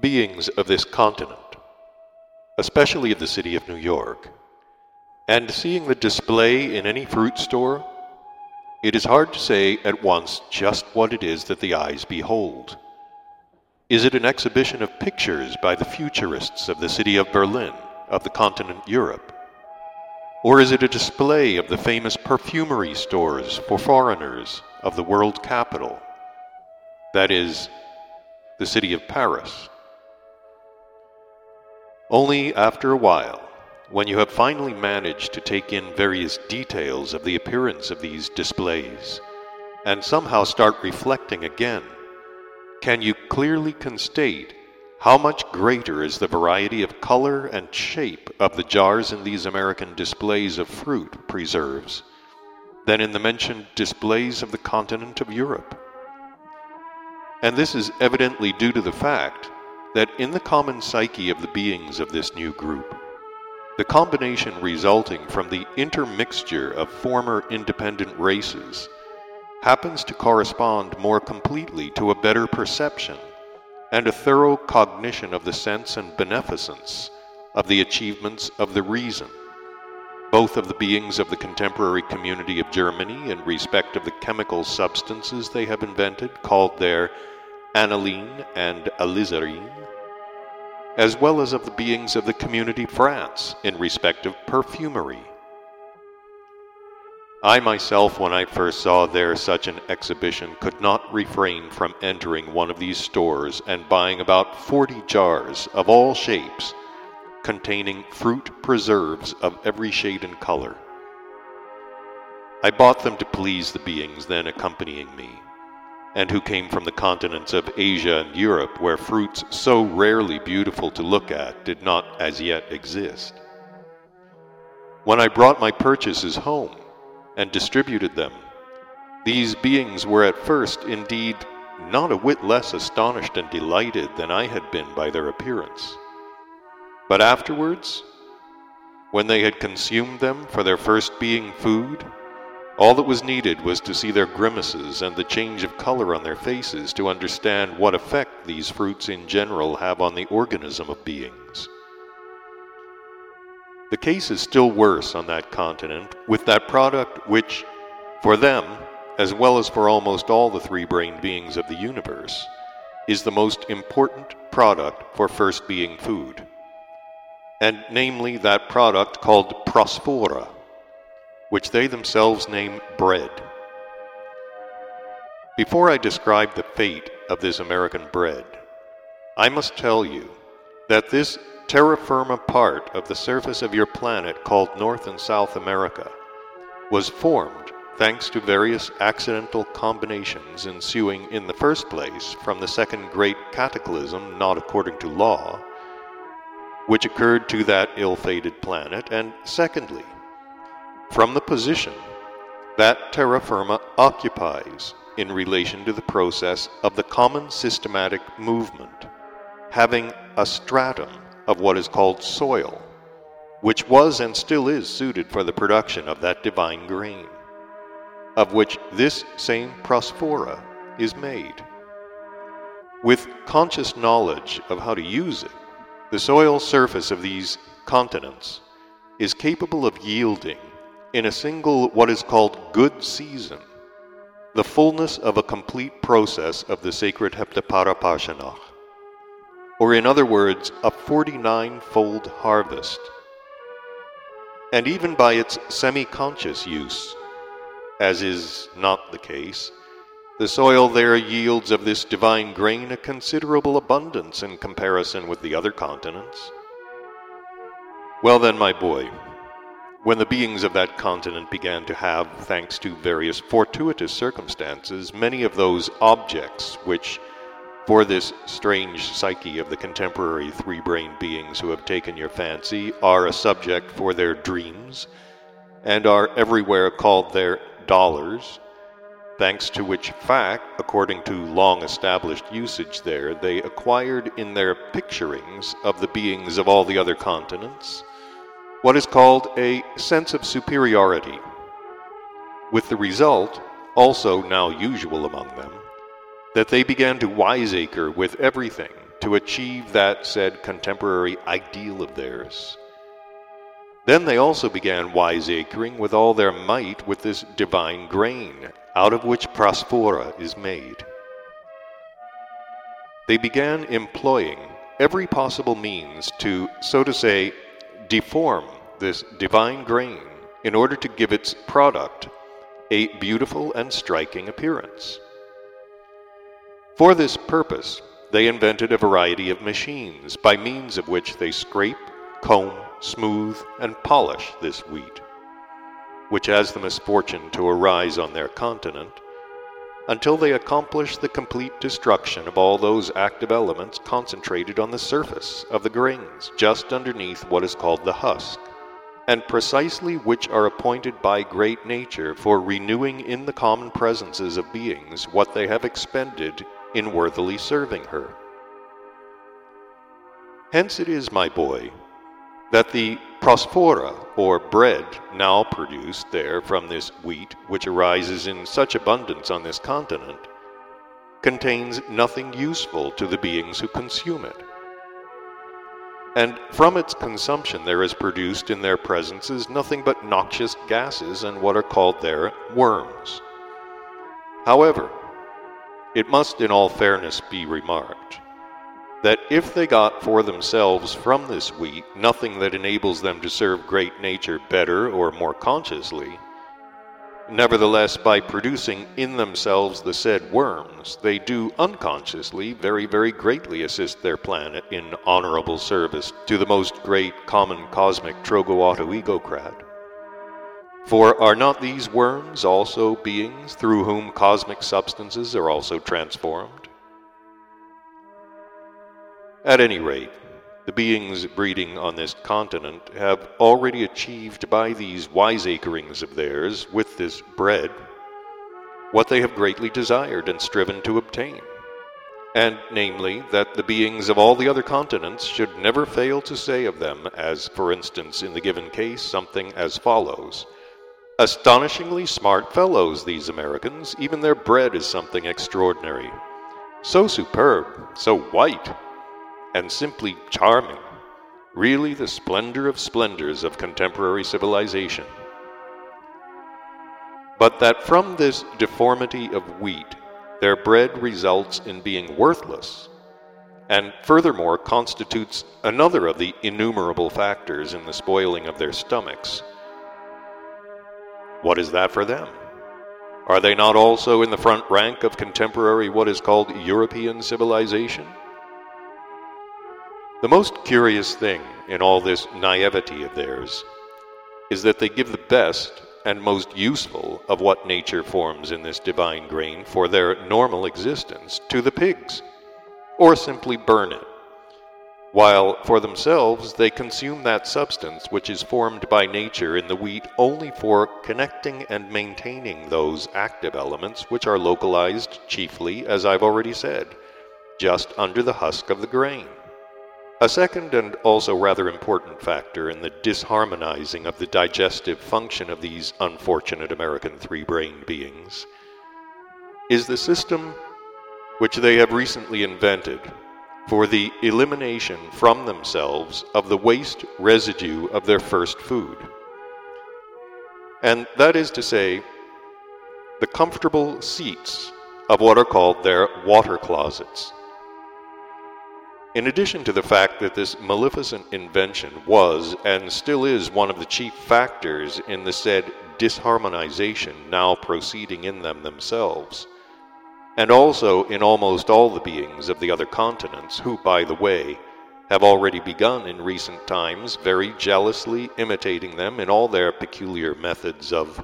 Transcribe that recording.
beings of this continent, especially of the city of New York, and seeing the display in any fruit store, it is hard to say at once just what it is that the eyes behold. Is it an exhibition of pictures by the futurists of the city of Berlin, of the continent Europe? Or is it a display of the famous perfumery stores for foreigners of the world capital? That is, the city of Paris. Only after a while, when you have finally managed to take in various details of the appearance of these displays, and somehow start reflecting again, can you clearly constate how much greater is the variety of color and shape of the jars in these American displays of fruit preserves than in the mentioned displays of the continent of Europe? And this is evidently due to the fact that in the common psyche of the beings of this new group, the combination resulting from the intermixture of former independent races happens to correspond more completely to a better perception and a thorough cognition of the sense and beneficence of the achievements of the reason, both of the beings of the contemporary community of Germany in respect of the chemical substances they have invented, called their aniline and Alizarine, as well as of the beings of the community France in respect of perfumery I myself, when I first saw there such an exhibition, could not refrain from entering one of these stores and buying about forty jars of all shapes, containing fruit preserves of every shade and color. I bought them to please the beings then accompanying me, and who came from the continents of Asia and Europe, where fruits so rarely beautiful to look at did not as yet exist. When I brought my purchases home, and distributed them. These beings were at first, indeed, not a whit less astonished and delighted than I had been by their appearance. But afterwards, when they had consumed them for their first being food, all that was needed was to see their grimaces and the change of color on their faces to understand what effect these fruits in general have on the organism of beings. The case is still worse on that continent with that product which, for them, as well as for almost all the three brained beings of the universe, is the most important product for first being food, and namely that product called prosphora, which they themselves name bread. Before I describe the fate of this American bread, I must tell you that this terra firma part of the surface of your planet called North and South America was formed thanks to various accidental combinations ensuing in the first place from the second great cataclysm not according to law, which occurred to that ill fated planet, and secondly, from the position that terra firma occupies in relation to the process of the common systematic movement, having a stratum of what is called soil, which was and still is suited for the production of that divine grain, of which this same prosphora is made. With conscious knowledge of how to use it, the soil surface of these continents is capable of yielding, in a single what is called good season, the fullness of a complete process of the sacred Heptaparaparshinokh or in other words, a 49 fold harvest. And even by its semi conscious use, as is not the case, the soil there yields of this divine grain a considerable abundance in comparison with the other continents. Well, then, my boy, when the beings of that continent began to have, thanks to various fortuitous circumstances, many of those objects which for this strange psyche of the contemporary three brained beings who have taken your fancy are a subject for their dreams, and are everywhere called their dollars, thanks to which fact, according to long established usage there, they acquired in their picturings of the beings of all the other continents what is called a sense of superiority, with the result, also now usual among them, that they began to wiseacre with everything to achieve that said contemporary ideal of theirs. Then they also began wiseacring with all their might with this divine grain, out of which prosphora is made. They began employing every possible means to, so to say, deform this divine grain in order to give its product a beautiful and striking appearance. For this purpose, they invented a variety of machines by means of which they scrape, comb, smooth, and polish this wheat, which has the misfortune to arise on their continent, until they accomplish the complete destruction of all those active elements concentrated on the surface of the grains, just underneath what is called the husk, and precisely which are appointed by great nature for renewing in the common presences of beings what they have expended in worthily serving her. Hence it is, my boy, that the prosphora, or bread, now produced there from this wheat, which arises in such abundance on this continent, contains nothing useful to the beings who consume it. And from its consumption there is produced in their presences nothing but noxious gases and what are called there worms. However, it must in all fairness be remarked that if they got for themselves from this wheat nothing that enables them to serve great nature better or more consciously, nevertheless, by producing in themselves the said worms, they do unconsciously very, very greatly assist their planet in honorable service to the most great common cosmic Trogoautoegocrat. For are not these worms also beings through whom cosmic substances are also transformed? At any rate, the beings breeding on this continent have already achieved by these wiseacrings of theirs with this bread what they have greatly desired and striven to obtain, and namely, that the beings of all the other continents should never fail to say of them, as for instance in the given case, something as follows Astonishingly smart fellows, these Americans. Even their bread is something extraordinary. So superb, so white, and simply charming. Really the splendor of splendors of contemporary civilization. But that from this deformity of wheat, their bread results in being worthless, and furthermore constitutes another of the innumerable factors in the spoiling of their stomachs what is that for them? Are they not also in the front rank of contemporary what is called European civilization? The most curious thing in all this naivety of theirs is that they give the best and most useful of what nature forms in this divine grain for their normal existence to the pigs, or simply burn it while for themselves they consume that substance which is formed by nature in the wheat only for connecting and maintaining those active elements which are localized chiefly, as I've already said, just under the husk of the grain. A second and also rather important factor in the disharmonizing of the digestive function of these unfortunate American three brained beings is the system which they have recently invented for the elimination from themselves of the waste residue of their first food. And that is to say, the comfortable seats of what are called their water closets. In addition to the fact that this maleficent invention was and still is one of the chief factors in the said disharmonization now proceeding in them themselves, and also in almost all the beings of the other continents, who, by the way, have already begun in recent times very jealously imitating them in all their peculiar methods of